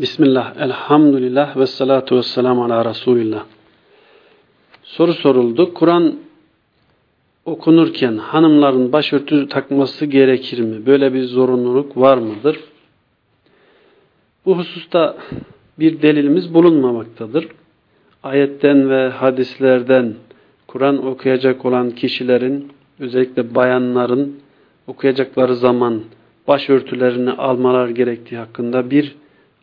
Bismillah, elhamdülillah ve salatu ve selamu ala Resulillah. Soru soruldu. Kur'an okunurken hanımların başörtü takması gerekir mi? Böyle bir zorunluluk var mıdır? Bu hususta bir delilimiz bulunmamaktadır. Ayetten ve hadislerden Kur'an okuyacak olan kişilerin, özellikle bayanların okuyacakları zaman başörtülerini almalar gerektiği hakkında bir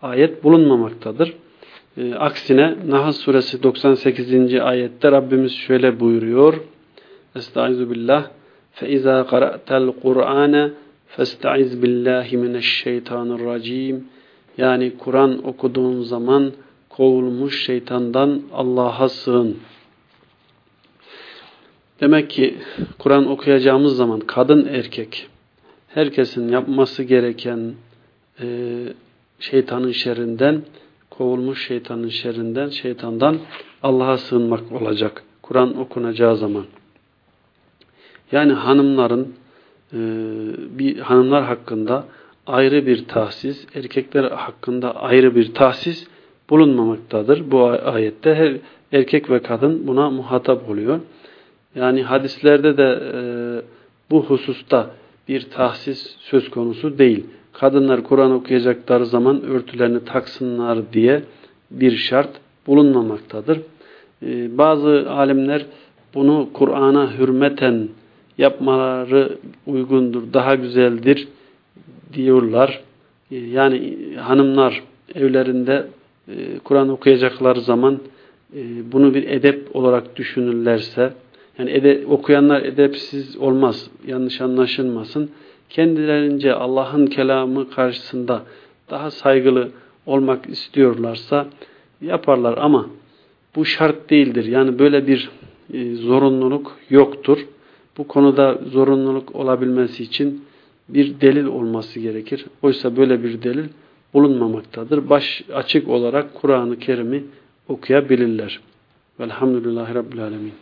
ayet bulunmamaktadır. E, aksine Nahl suresi 98. ayette Rabbimiz şöyle buyuruyor. Estaizu billah فَاِذَا قَرَأْتَ الْقُرْآنَ فَاسْتَعِذْ بِاللّٰهِ مِنَ الشَّيْطَانِ الرَّجِيمِ Yani Kur'an okuduğun zaman kovulmuş şeytandan Allah'a sığın. Demek ki Kur'an okuyacağımız zaman kadın erkek herkesin yapması gereken e, şeytanın şerrinden, kovulmuş şeytanın şerrinden, şeytandan Allah'a sığınmak olacak. Kur'an okunacağı zaman. Yani hanımların e, bir hanımlar hakkında ayrı bir tahsis, erkekler hakkında ayrı bir tahsis bulunmamaktadır. Bu ayette her erkek ve kadın buna muhatap oluyor. Yani hadislerde de e, bu hususta bir tahsis söz konusu değil kadınlar Kur'an okuyacakları zaman örtülerini taksınlar diye bir şart bulunmamaktadır. Ee, bazı alimler bunu Kur'an'a hürmeten yapmaları uygundur, daha güzeldir diyorlar. Ee, yani hanımlar evlerinde e, Kur'an okuyacakları zaman e, bunu bir edep olarak düşünürlerse, yani ede, okuyanlar edepsiz olmaz, yanlış anlaşılmasın kendilerince Allah'ın kelamı karşısında daha saygılı olmak istiyorlarsa yaparlar ama bu şart değildir. Yani böyle bir e, zorunluluk yoktur. Bu konuda zorunluluk olabilmesi için bir delil olması gerekir. Oysa böyle bir delil bulunmamaktadır. Baş açık olarak Kur'an-ı Kerim'i okuyabilirler. Velhamdülillahi Rabbil Alemin.